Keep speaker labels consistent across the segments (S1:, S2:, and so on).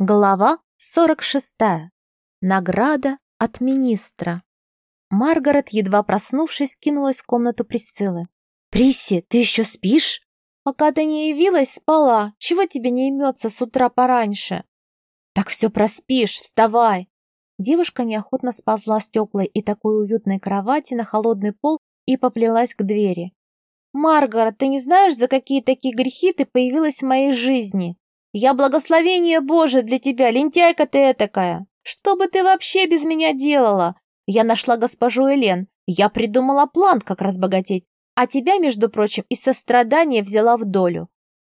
S1: Глава 46. Награда от министра. Маргарет, едва проснувшись, кинулась в комнату Присциллы. «Присси, ты еще спишь?» «Пока ты не явилась, спала. Чего тебе не имется с утра пораньше?» «Так все проспишь, вставай!» Девушка неохотно сползла с теплой и такой уютной кровати на холодный пол и поплелась к двери. «Маргарет, ты не знаешь, за какие такие грехи ты появилась в моей жизни?» Я благословение Божие для тебя, лентяйка ты этакая. Что бы ты вообще без меня делала? Я нашла госпожу Элен. Я придумала план, как разбогатеть. А тебя, между прочим, из сострадания взяла в долю.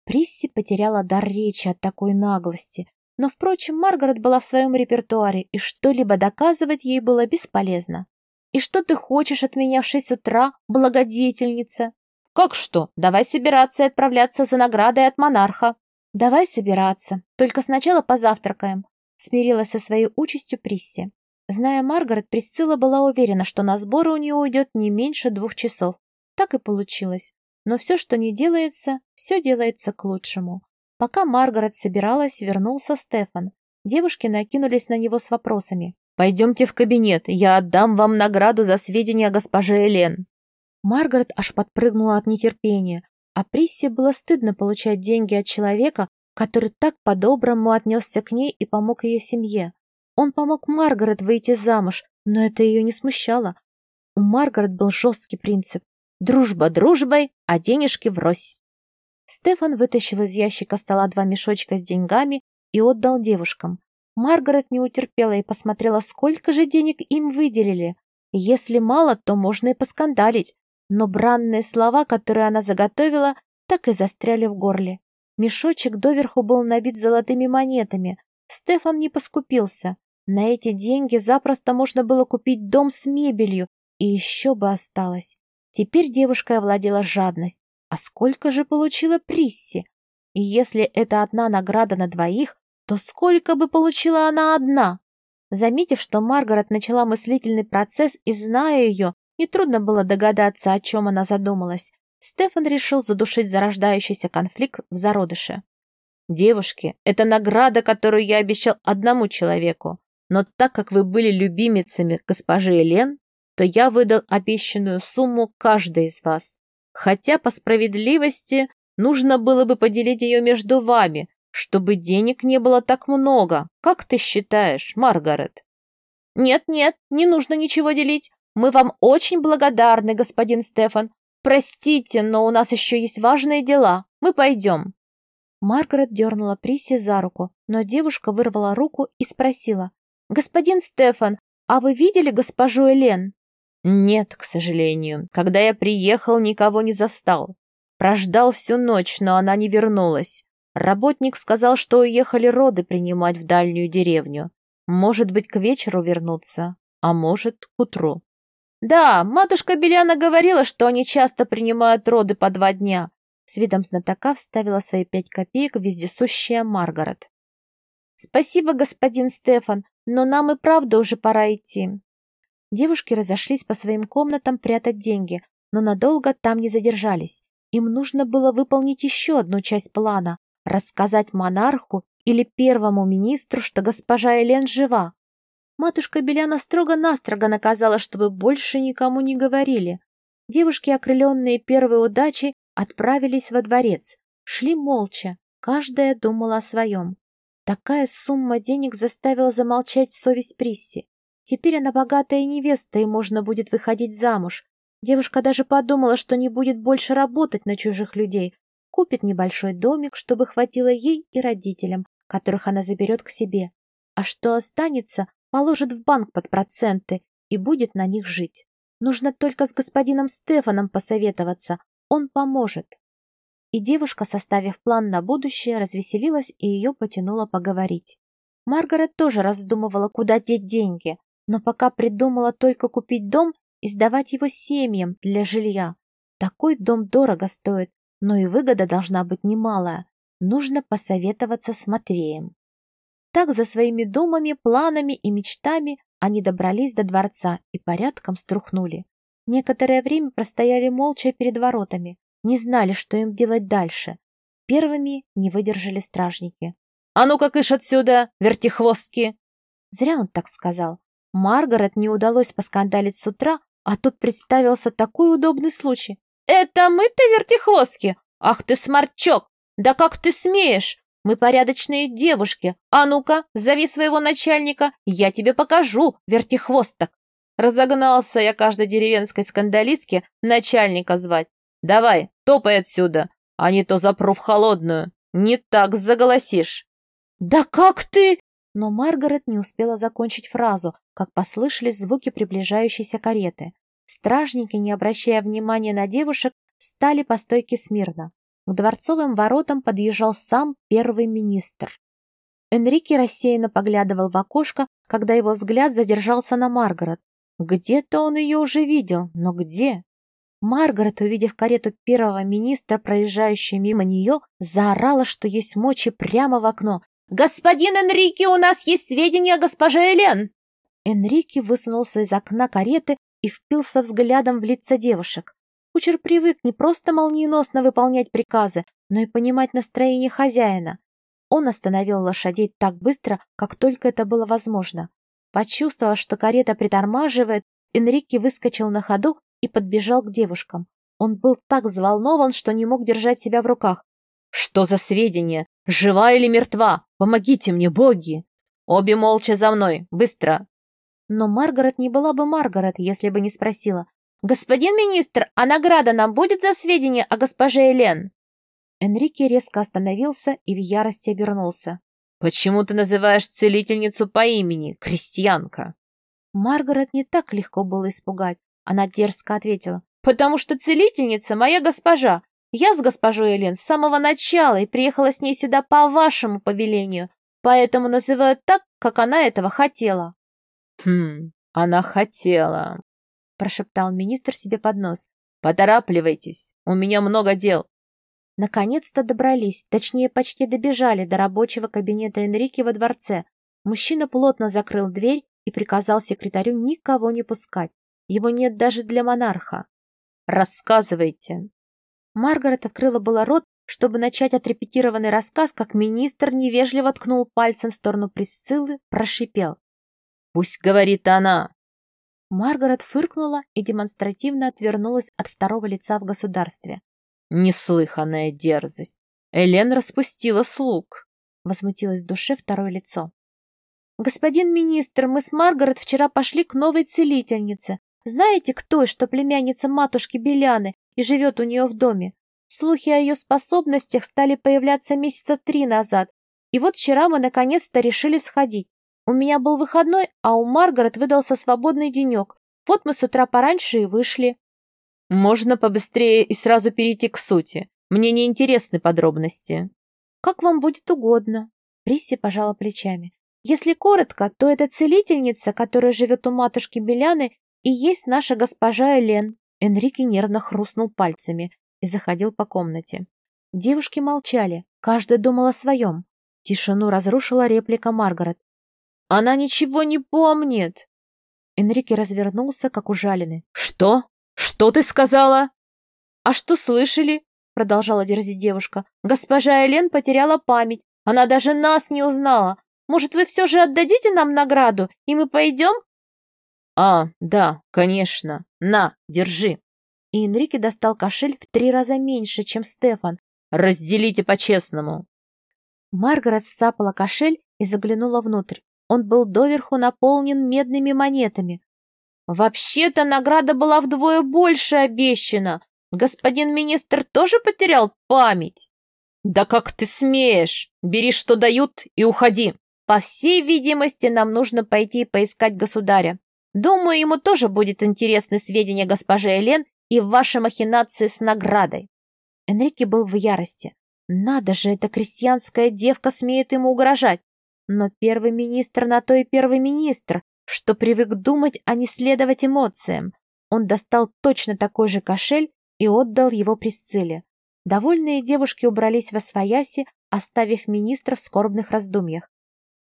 S1: Присси потеряла дар речи от такой наглости. Но, впрочем, Маргарет была в своем репертуаре, и что-либо доказывать ей было бесполезно. «И что ты хочешь от меня в шесть утра, благодетельница?» «Как что? Давай собираться и отправляться за наградой от монарха. «Давай собираться, только сначала позавтракаем», смирилась со своей участью Присси. Зная Маргарет, Присцилла была уверена, что на сборы у нее уйдет не меньше двух часов. Так и получилось. Но все, что не делается, все делается к лучшему. Пока Маргарет собиралась, вернулся Стефан. Девушки накинулись на него с вопросами. «Пойдемте в кабинет, я отдам вам награду за сведения о госпоже Элен». Маргарет аж подпрыгнула от нетерпения. А Приссе было стыдно получать деньги от человека, который так по-доброму отнесся к ней и помог ее семье. Он помог Маргарет выйти замуж, но это ее не смущало. У Маргарет был жесткий принцип «дружба дружбой, а денежки врозь». Стефан вытащил из ящика стола два мешочка с деньгами и отдал девушкам. Маргарет не утерпела и посмотрела, сколько же денег им выделили. Если мало, то можно и поскандалить, но бранные слова, которые она заготовила, так и застряли в горле. Мешочек доверху был набит золотыми монетами. Стефан не поскупился. На эти деньги запросто можно было купить дом с мебелью, и еще бы осталось. Теперь девушка овладела жадность. А сколько же получила Присси? И если это одна награда на двоих, то сколько бы получила она одна? Заметив, что Маргарет начала мыслительный процесс и зная ее, Нетрудно было догадаться, о чем она задумалась. Стефан решил задушить зарождающийся конфликт в зародыше. «Девушки, это награда, которую я обещал одному человеку. Но так как вы были любимицами госпожи Элен, то я выдал обещанную сумму каждой из вас. Хотя, по справедливости, нужно было бы поделить ее между вами, чтобы денег не было так много. Как ты считаешь, Маргарет?» «Нет-нет, не нужно ничего делить. Мы вам очень благодарны, господин Стефан. Простите, но у нас еще есть важные дела. Мы пойдем». Маргарет дернула Приси за руку, но девушка вырвала руку и спросила. «Господин Стефан, а вы видели госпожу Элен?» «Нет, к сожалению. Когда я приехал, никого не застал. Прождал всю ночь, но она не вернулась. Работник сказал, что уехали роды принимать в дальнюю деревню. Может быть, к вечеру вернуться, а может, к утру. «Да, матушка Беляна говорила, что они часто принимают роды по два дня», с видом знатока вставила свои пять копеек вездесущая Маргарет. «Спасибо, господин Стефан, но нам и правда уже пора идти». Девушки разошлись по своим комнатам прятать деньги, но надолго там не задержались. Им нужно было выполнить еще одну часть плана – рассказать монарху или первому министру, что госпожа Элен жива, Матушка Беляна строго-настрого наказала, чтобы больше никому не говорили. Девушки, окрыленные первой удачей, отправились во дворец. Шли молча, каждая думала о своем. Такая сумма денег заставила замолчать совесть Присси. Теперь она богатая невеста, и можно будет выходить замуж. Девушка даже подумала, что не будет больше работать на чужих людей, купит небольшой домик, чтобы хватило ей и родителям, которых она заберет к себе. А что останется, положит в банк под проценты и будет на них жить. Нужно только с господином Стефаном посоветоваться, он поможет. И девушка, составив план на будущее, развеселилась и ее потянуло поговорить. Маргарет тоже раздумывала, куда деть деньги, но пока придумала только купить дом и сдавать его семьям для жилья. Такой дом дорого стоит, но и выгода должна быть немалая. Нужно посоветоваться с Матвеем. Так за своими думами, планами и мечтами они добрались до дворца и порядком струхнули. Некоторое время простояли молча перед воротами, не знали, что им делать дальше. Первыми не выдержали стражники.
S2: А ну-ка кыш отсюда, вертихвостки!»
S1: Зря он так сказал. Маргарет не удалось поскандалить с утра, а тут представился такой удобный случай.
S2: «Это мы-то вертихвостки? Ах ты сморчок! Да как ты смеешь? Мы порядочные девушки. А ну-ка, зови своего начальника, я тебе покажу, вертихвосток!» Разогнался я каждой деревенской скандалистке начальника звать. «Давай, топай отсюда, а не то запру в холодную. Не так заголосишь».
S1: «Да как ты?» Но Маргарет не успела закончить фразу, как послышались звуки приближающейся кареты. Стражники, не обращая внимания на девушек, стали по стойке смирно. К дворцовым воротам подъезжал сам первый министр. Энрике рассеянно поглядывал в окошко, когда его взгляд задержался на Маргарет. Где-то он ее уже видел, но где? Маргарет, увидев карету первого министра, проезжающую мимо нее, заорала, что есть мочи прямо в окно. «Господин Энрике, у нас есть сведения о госпоже Элен!» Энрике высунулся из окна кареты и впился взглядом в лица девушек. Кучер привык не просто молниеносно выполнять приказы, но и понимать настроение хозяина. Он остановил лошадей так быстро, как только это было возможно. Почувствовав, что карета притормаживает, Энрике выскочил на ходу и подбежал к девушкам. Он был так взволнован, что не мог держать себя в руках.
S2: «Что за сведения? Жива или мертва? Помогите мне, боги!» «Обе молча за мной, быстро!»
S1: Но Маргарет не была бы Маргарет, если бы не спросила. «Господин министр, а награда нам будет за сведения о госпоже Элен?» Энрике резко остановился и в ярости обернулся.
S2: «Почему ты называешь целительницу по имени, крестьянка?»
S1: Маргарет не так легко было испугать. Она дерзко ответила.
S2: «Потому что целительница моя госпожа. Я с госпожой Элен с самого начала и приехала с ней сюда по вашему повелению, поэтому называю так, как она этого хотела». «Хм, она хотела», — прошептал министр себе под нос. «Поторапливайтесь, у меня много дел».
S1: Наконец-то добрались, точнее, почти добежали до рабочего кабинета Энрике во дворце. Мужчина плотно закрыл дверь и приказал секретарю никого не пускать. Его нет даже для монарха.
S2: «Рассказывайте!»
S1: Маргарет открыла было рот, чтобы начать отрепетированный рассказ, как министр невежливо ткнул пальцем в сторону Присциллы, прошипел.
S2: «Пусть говорит она!»
S1: Маргарет фыркнула и демонстративно отвернулась от второго лица в государстве.
S2: «Неслыханная дерзость! Элен распустила слуг!»
S1: Возмутилось в душе второе лицо. «Господин министр, мы с Маргарет вчера пошли к новой целительнице. Знаете, кто что племянница матушки Беляны и живет у нее в доме? Слухи о ее способностях стали появляться месяца три назад, и вот вчера мы наконец-то решили сходить. У меня был выходной, а у Маргарет выдался свободный денек. Вот мы с утра пораньше и вышли.
S2: Можно побыстрее и сразу перейти к сути. Мне не интересны подробности.
S1: Как вам будет угодно. Присси пожала плечами. Если коротко, то это целительница, которая живет у матушки Беляны и есть наша госпожа Элен. Энрике нервно хрустнул пальцами и заходил по комнате. Девушки молчали, каждая думала о своем. Тишину разрушила реплика Маргарет.
S2: «Она ничего не помнит!»
S1: Энрике развернулся, как ужаленный.
S2: «Что? Что ты сказала?»
S1: «А что слышали?» Продолжала дерзить девушка. «Госпожа Элен потеряла память. Она даже нас не узнала. Может, вы все же отдадите нам награду, и мы пойдем?»
S2: «А, да, конечно. На, держи».
S1: И Энрике достал кошель в три раза меньше, чем Стефан.
S2: «Разделите по-честному».
S1: Маргарет сцапала кошель и заглянула внутрь. Он был доверху наполнен медными монетами. «Вообще-то награда была вдвое больше обещана. Господин министр тоже потерял память?»
S2: «Да как ты смеешь? Бери, что дают, и уходи!»
S1: «По всей видимости, нам нужно пойти поискать государя. Думаю, ему тоже будет интересны сведения госпожи Элен и ваши махинации с наградой. Энрике был в ярости. Надо же, эта крестьянская девка смеет ему угрожать. Но первый министр на то и первый министр, что привык думать, а не следовать эмоциям. Он достал точно такой же кошель и отдал его Присцилле. Довольные девушки убрались во свояси, оставив министра в скорбных раздумьях.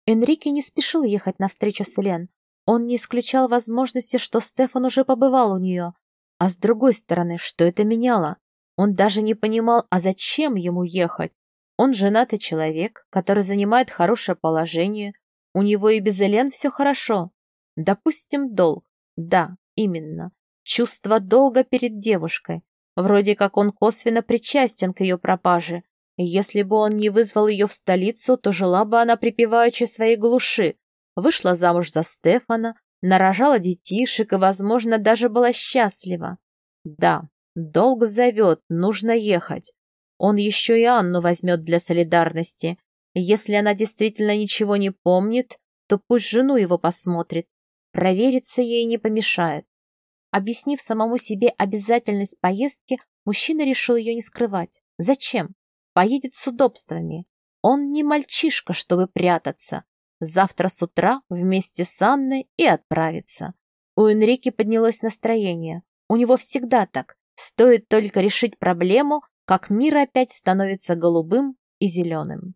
S1: Энрике не спешил ехать на встречу с Элен. Он не исключал возможности, что Стефан уже побывал у нее. А с другой стороны, что это меняло? Он даже не понимал, а зачем ему ехать?
S2: Он женатый человек, который занимает хорошее положение. У него и без Элен все хорошо. Допустим, долг. Да, именно. Чувство долга перед девушкой. Вроде как он косвенно причастен к ее пропаже. Если бы он не вызвал ее в столицу, то жила бы она припеваючи своей глуши. Вышла замуж за Стефана, нарожала детишек и, возможно, даже была счастлива. Да, долг зовет, нужно ехать. Он еще и Анну возьмет для солидарности. Если она действительно ничего не помнит, то пусть жену его посмотрит. Провериться ей не помешает. Объяснив самому себе обязательность поездки, мужчина решил ее не скрывать. Зачем? Поедет с удобствами. Он не мальчишка, чтобы прятаться. Завтра с утра вместе с Анной и отправится. У Энрики поднялось настроение. У него всегда так. Стоит только решить проблему, как мир опять становится голубым и зеленым.